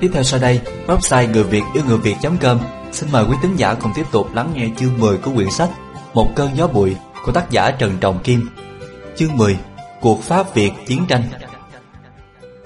Tiếp theo sau đây, website người Việt yêu người Việt.com xin mời quý tín giả cùng tiếp tục lắng nghe chương 10 của quyển sách Một cơn gió bụi của tác giả Trần Trọng Kim. Chương 10: Cuộc Pháp Việt chiến tranh.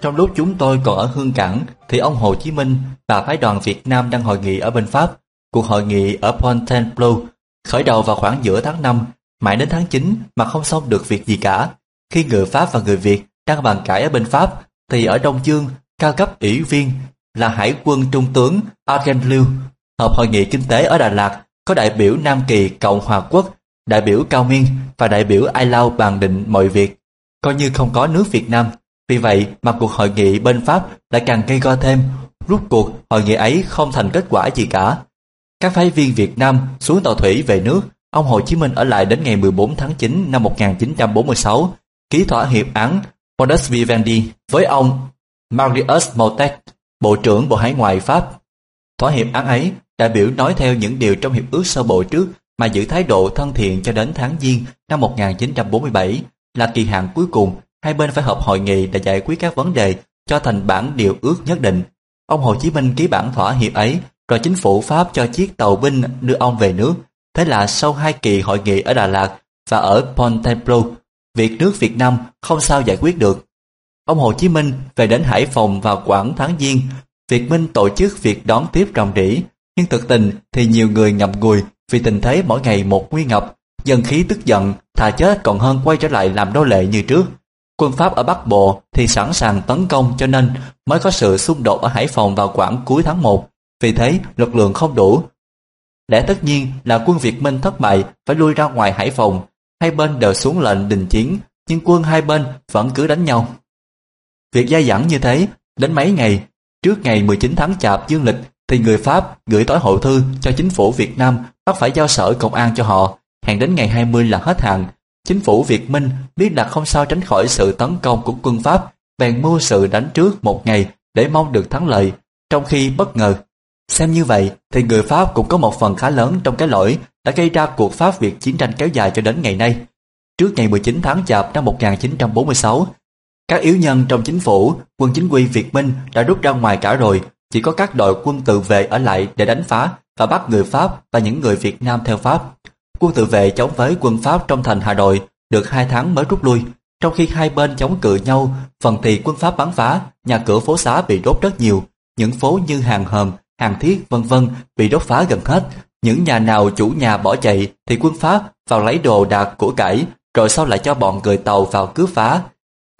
Trong lúc chúng tôi còn ở Hương Cảng thì ông Hồ Chí Minh và phái đoàn Việt Nam đang hội nghị ở bên Pháp. Cuộc hội nghị ở Fontainebleau khởi đầu vào khoảng giữa tháng 5, mãi đến tháng 9 mà không xong được việc gì cả. Khi người Pháp và người Việt đang bàn cãi ở bên Pháp thì ở Đông Dương, cao cấp ủy viên là Hải quân Trung tướng Argen Liu Hợp hội nghị kinh tế ở Đà Lạt có đại biểu Nam Kỳ Cộng Hòa Quốc, đại biểu Cao Miên và đại biểu Ai Lao bàn định mọi việc, coi như không có nước Việt Nam. Vì vậy mà cuộc hội nghị bên Pháp lại càng gây go thêm, rút cuộc hội nghị ấy không thành kết quả gì cả. Các phái viên Việt Nam xuống tàu thủy về nước, ông Hồ Chí Minh ở lại đến ngày 14 tháng 9 năm 1946, ký thỏa hiệp án Modus Vivendi với ông Marius Moutet, Bộ trưởng Bộ Hải ngoại Pháp. Thỏa hiệp án ấy, đại biểu nói theo những điều trong hiệp ước sơ bộ trước mà giữ thái độ thân thiện cho đến tháng Giêng năm 1947 là kỳ hạn cuối cùng hai bên phải họp hội nghị để giải quyết các vấn đề cho thành bản điều ước nhất định. Ông Hồ Chí Minh ký bản thỏa hiệp ấy rồi chính phủ Pháp cho chiếc tàu binh đưa ông về nước. Thế là sau hai kỳ hội nghị ở Đà Lạt và ở Fontainebleau, việc nước Việt Nam không sao giải quyết được. Ông Hồ Chí Minh về đến Hải Phòng vào khoảng tháng Giêng, Việt Minh tổ chức việc đón tiếp trọng rĩ, nhưng thực tình thì nhiều người ngậm ngùi vì tình thế mỗi ngày một nguy ngập, dân khí tức giận, thà chết còn hơn quay trở lại làm nô lệ như trước. Quân Pháp ở Bắc Bộ thì sẵn sàng tấn công cho nên mới có sự xung đột ở Hải Phòng vào khoảng cuối tháng 1. Vì thế, lực lượng không đủ. Lẽ tất nhiên là quân Việt Minh thất bại phải lui ra ngoài Hải Phòng. Hai bên đều xuống lệnh đình chiến, nhưng quân hai bên vẫn cứ đánh nhau. Việc gia dẫn như thế, đến mấy ngày, trước ngày 19 tháng Chạp dương lịch thì người Pháp gửi tối hậu thư cho chính phủ Việt Nam bắt phải giao sở công an cho họ, hẹn đến ngày 20 là hết hạn. Chính phủ Việt Minh biết là không sao tránh khỏi sự tấn công của quân Pháp, bèn mưu sự đánh trước một ngày để mong được thắng lợi, trong khi bất ngờ. Xem như vậy thì người Pháp cũng có một phần khá lớn trong cái lỗi đã gây ra cuộc Pháp Việt chiến tranh kéo dài cho đến ngày nay. Trước ngày 19 tháng Chạp năm 1946, các yếu nhân trong chính phủ, quân chính quy Việt Minh đã rút ra ngoài cả rồi, chỉ có các đội quân tự vệ ở lại để đánh phá và bắt người Pháp và những người Việt Nam theo Pháp. Quân tự vệ chống với quân Pháp trong thành Hà Nội được hai tháng mới rút lui, trong khi hai bên chống cự nhau, phần thì quân Pháp bắn phá, nhà cửa phố xá bị đốt rất nhiều, những phố như hàng hầm hàng thiết vân vân bị đốt phá gần hết. Những nhà nào chủ nhà bỏ chạy thì quân Pháp vào lấy đồ đạc của cải, rồi sau lại cho bọn người tàu vào cướp phá.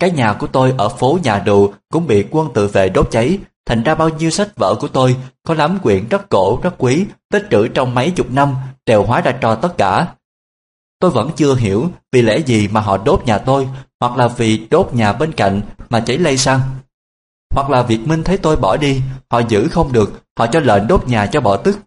Cái nhà của tôi ở phố nhà đồ cũng bị quân tự vệ đốt cháy, thành ra bao nhiêu sách vở của tôi có lắm quyển rất cổ, rất quý, tích trữ trong mấy chục năm, đều hóa ra trò tất cả. Tôi vẫn chưa hiểu vì lẽ gì mà họ đốt nhà tôi, hoặc là vì đốt nhà bên cạnh mà cháy lây sang Hoặc là Việt Minh thấy tôi bỏ đi, họ giữ không được, họ cho lệnh đốt nhà cho bỏ tức.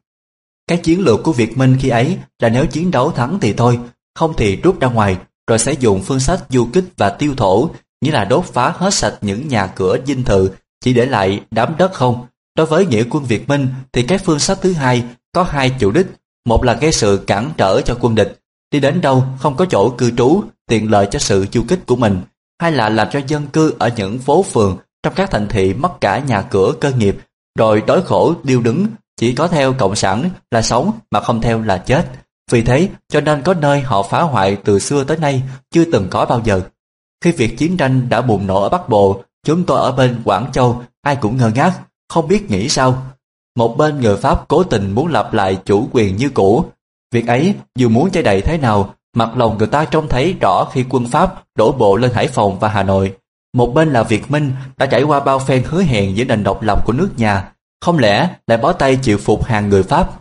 Cái chiến lược của Việt Minh khi ấy là nếu chiến đấu thắng thì thôi, không thì rút ra ngoài, rồi sẽ dùng phương sách du kích và tiêu thổ, nghĩa là đốt phá hết sạch những nhà cửa dinh thự, chỉ để lại đám đất không. Đối với nghĩa quân Việt Minh thì cái phương sách thứ hai có hai chủ đích, một là gây sự cản trở cho quân địch, đi đến đâu không có chỗ cư trú, tiện lợi cho sự du kích của mình, hai là làm cho dân cư ở những phố phường trong các thành thị mất cả nhà cửa cơ nghiệp, rồi đói khổ điêu đứng, chỉ có theo cộng sản là sống mà không theo là chết. Vì thế cho nên có nơi họ phá hoại từ xưa tới nay chưa từng có bao giờ. Khi việc chiến tranh đã bùng nổ ở Bắc Bộ, chúng tôi ở bên Quảng Châu ai cũng ngơ ngác, không biết nghĩ sao. Một bên người Pháp cố tình muốn lặp lại chủ quyền như cũ. Việc ấy dù muốn che đậy thế nào, mặt lòng người ta trông thấy rõ khi quân Pháp đổ bộ lên Hải Phòng và Hà Nội. Một bên là Việt Minh đã trải qua bao phen hứa hẹn với nền độc lập của nước nhà, không lẽ lại bó tay chịu phục hàng người Pháp.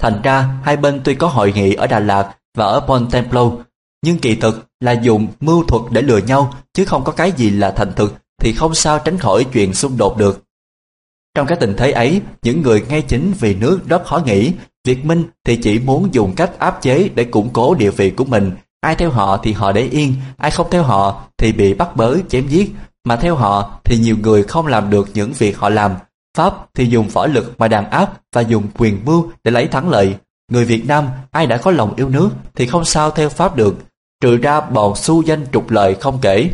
Thành ra hai bên tuy có hội nghị ở Đà Lạt và ở Pontemplo, nhưng kỳ thực là dùng mưu thuật để lừa nhau chứ không có cái gì là thành thực thì không sao tránh khỏi chuyện xung đột được. Trong cái tình thế ấy, những người ngay chính vì nước rất khó nghĩ, Việt Minh thì chỉ muốn dùng cách áp chế để củng cố địa vị của mình. Ai theo họ thì họ để yên, ai không theo họ thì bị bắt bớ chém giết, mà theo họ thì nhiều người không làm được những việc họ làm. Pháp thì dùng võ lực mà đàn áp và dùng quyền mưu để lấy thắng lợi. Người Việt Nam ai đã có lòng yêu nước thì không sao theo Pháp được, trừ ra bọn su danh trục lợi không kể.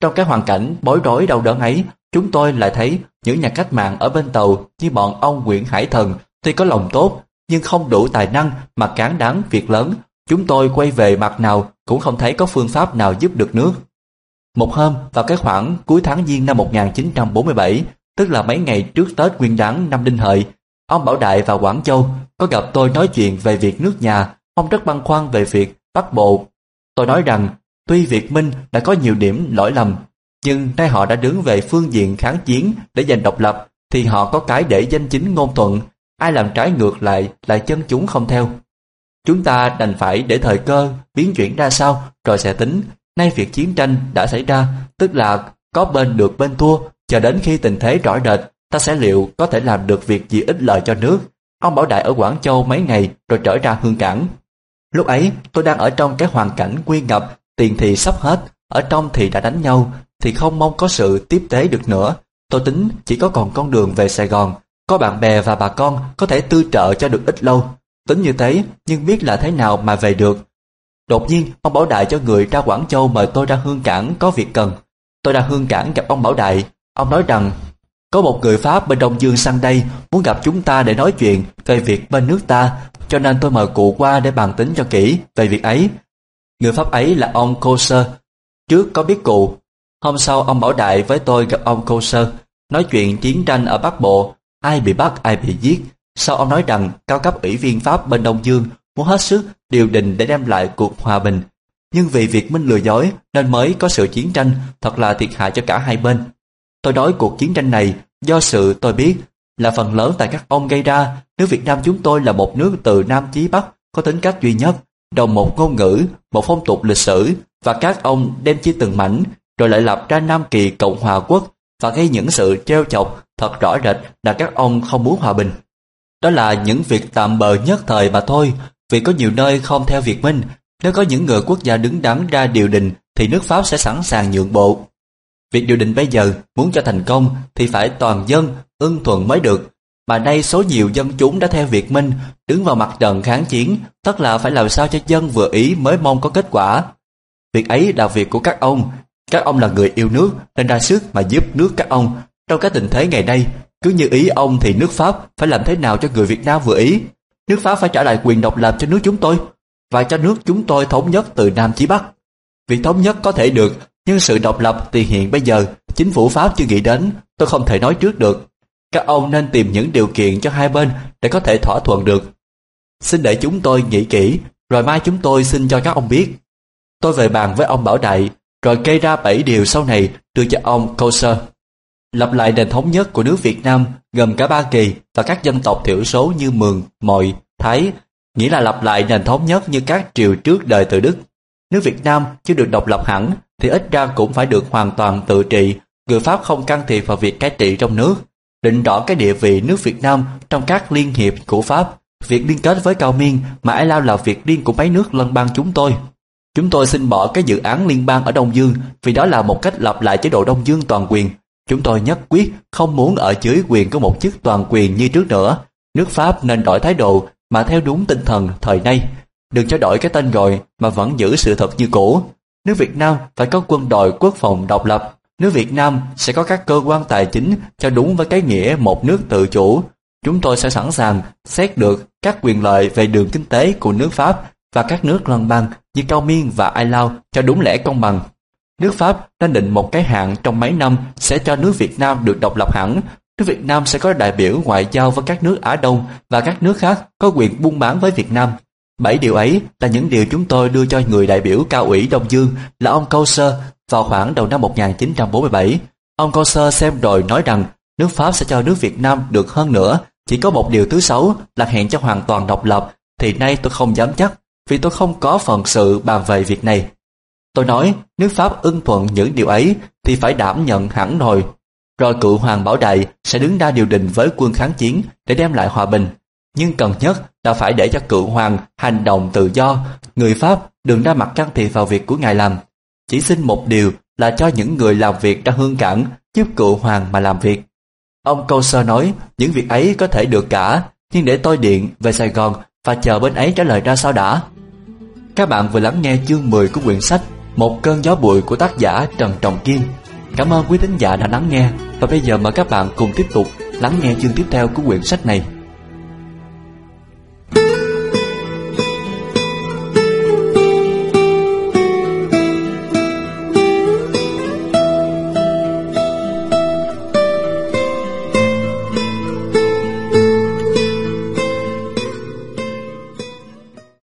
Trong cái hoàn cảnh bối rối đau đớn ấy, chúng tôi lại thấy những nhà cách mạng ở bên tàu như bọn ông Nguyễn Hải Thần tuy có lòng tốt nhưng không đủ tài năng mà cán đáng việc lớn. Chúng tôi quay về mặt nào cũng không thấy có phương pháp nào giúp được nước. Một hôm vào cái khoảng cuối tháng Giêng năm 1947, tức là mấy ngày trước Tết Nguyên đán năm Đinh Hợi, ông Bảo Đại và Quảng Châu có gặp tôi nói chuyện về việc nước nhà. Ông rất băn khoăn về việc Bắc Bộ. Tôi nói rằng tuy Việt Minh đã có nhiều điểm lỗi lầm, nhưng nay họ đã đứng về phương diện kháng chiến để giành độc lập, thì họ có cái để danh chính ngôn thuận. Ai làm trái ngược lại là chân chúng không theo. Chúng ta đành phải để thời cơ biến chuyển ra sao rồi sẽ tính. Nay việc chiến tranh đã xảy ra, tức là có bên được bên thua, chờ đến khi tình thế rõ rệt, ta sẽ liệu có thể làm được việc gì ích lợi cho nước. Ông Bảo Đại ở Quảng Châu mấy ngày rồi trở ra Hương Cảng. Lúc ấy tôi đang ở trong cái hoàn cảnh nguy ngập, tiền thì sắp hết, ở trong thì đã đánh nhau, thì không mong có sự tiếp tế được nữa. Tôi tính chỉ có còn con đường về Sài Gòn, có bạn bè và bà con có thể tư trợ cho được ít lâu. Tính như thế, nhưng biết là thế nào mà về được. Đột nhiên, ông Bảo Đại cho người ra Quảng Châu mời tôi ra Hương Cảng có việc cần. Tôi ra Hương Cảng gặp ông Bảo Đại. Ông nói rằng, có một người Pháp bên Đông Dương sang đây muốn gặp chúng ta để nói chuyện về việc bên nước ta, cho nên tôi mời cụ qua để bàn tính cho kỹ về việc ấy. Người Pháp ấy là ông Coser. Trước có biết cụ. Hôm sau ông Bảo Đại với tôi gặp ông Coser, nói chuyện chiến tranh ở Bắc Bộ, ai bị bắt ai bị giết. Sau ông nói rằng cao cấp ủy viên Pháp bên Đông Dương muốn hết sức điều đình để đem lại cuộc hòa bình. Nhưng vì việc Minh lừa dối nên mới có sự chiến tranh thật là thiệt hại cho cả hai bên. Tôi nói cuộc chiến tranh này do sự tôi biết là phần lớn tại các ông gây ra. Nước Việt Nam chúng tôi là một nước từ Nam chí Bắc có tính cách duy nhất, đồng một ngôn ngữ, một phong tục lịch sử và các ông đem chia từng mảnh rồi lại lập ra Nam Kỳ Cộng Hòa Quốc và gây những sự treo chọc thật rõ rệt là các ông không muốn hòa bình. Đó là những việc tạm bờ nhất thời mà thôi, vì có nhiều nơi không theo Việt Minh, nếu có những người quốc gia đứng đắn ra điều đình thì nước Pháp sẽ sẵn sàng nhượng bộ. Việc điều định bây giờ muốn cho thành công thì phải toàn dân ưng thuận mới được. Mà nay số nhiều dân chúng đã theo Việt Minh đứng vào mặt trận kháng chiến, tất là phải làm sao cho dân vừa ý mới mong có kết quả. Việc ấy là việc của các ông. Các ông là người yêu nước nên ra sức mà giúp nước các ông. Trong các tình thế ngày nay, cứ như ý ông thì nước Pháp phải làm thế nào cho người Việt Nam vừa ý. Nước Pháp phải trả lại quyền độc lập cho nước chúng tôi và cho nước chúng tôi thống nhất từ Nam chí Bắc. Việc thống nhất có thể được nhưng sự độc lập thì hiện bây giờ chính phủ Pháp chưa nghĩ đến, tôi không thể nói trước được. Các ông nên tìm những điều kiện cho hai bên để có thể thỏa thuận được. Xin để chúng tôi nghĩ kỹ, rồi mai chúng tôi xin cho các ông biết. Tôi về bàn với ông Bảo Đại, rồi kê ra 7 điều sau này đưa cho ông Coser. Lập lại nền thống nhất của nước Việt Nam gồm cả Ba Kỳ và các dân tộc thiểu số như Mường, Mội Thái, nghĩa là lập lại nền thống nhất như các triều trước đời từ Đức. Nước Việt Nam chưa được độc lập hẳn thì ít ra cũng phải được hoàn toàn tự trị, người Pháp không can thiệp vào việc cai trị trong nước. Định rõ cái địa vị nước Việt Nam trong các liên hiệp của Pháp, việc liên kết với Cao Miên mà ai lao là việc riêng của mấy nước lân bang chúng tôi. Chúng tôi xin bỏ cái dự án liên bang ở Đông Dương vì đó là một cách lập lại chế độ Đông Dương toàn quyền. Chúng tôi nhất quyết không muốn ở dưới quyền của một chức toàn quyền như trước nữa. Nước Pháp nên đổi thái độ mà theo đúng tinh thần thời nay. Đừng cho đổi cái tên gọi mà vẫn giữ sự thật như cũ. Nước Việt Nam phải có quân đội quốc phòng độc lập. Nước Việt Nam sẽ có các cơ quan tài chính cho đúng với cái nghĩa một nước tự chủ. Chúng tôi sẽ sẵn sàng xét được các quyền lợi về đường kinh tế của nước Pháp và các nước lân bang như Cao Miên và Ai Lao cho đúng lẽ công bằng. Nước Pháp đã định một cái hạn trong mấy năm sẽ cho nước Việt Nam được độc lập hẳn. Nước Việt Nam sẽ có đại biểu ngoại giao với các nước Á Đông và các nước khác có quyền buôn bán với Việt Nam. Bảy điều ấy là những điều chúng tôi đưa cho người đại biểu cao ủy Đông Dương là ông Câu Sơ vào khoảng đầu năm 1947. Ông Câu Sơ xem rồi nói rằng nước Pháp sẽ cho nước Việt Nam được hơn nữa. Chỉ có một điều thứ sáu là hẹn cho hoàn toàn độc lập, thì nay tôi không dám chắc, vì tôi không có phần sự bàn về việc này. Tôi nói nếu Pháp ưng thuận những điều ấy, thì phải đảm nhận hẳn rồi. Rồi cựu Hoàng Bảo Đại sẽ đứng ra điều đình với quân kháng chiến để đem lại hòa bình nhưng cần nhất là phải để cho cựu hoàng hành động tự do, người Pháp đừng ra mặt can thiệp vào việc của ngài làm. Chỉ xin một điều là cho những người làm việc ra hương cảng giúp cựu hoàng mà làm việc. Ông Câu Sơ nói những việc ấy có thể được cả, nhưng để tôi điện về Sài Gòn và chờ bên ấy trả lời ra sao đã. Các bạn vừa lắng nghe chương 10 của quyển sách Một cơn gió bụi của tác giả Trần Trọng Kim. Cảm ơn quý thính giả đã lắng nghe và bây giờ mời các bạn cùng tiếp tục lắng nghe chương tiếp theo của quyển sách này.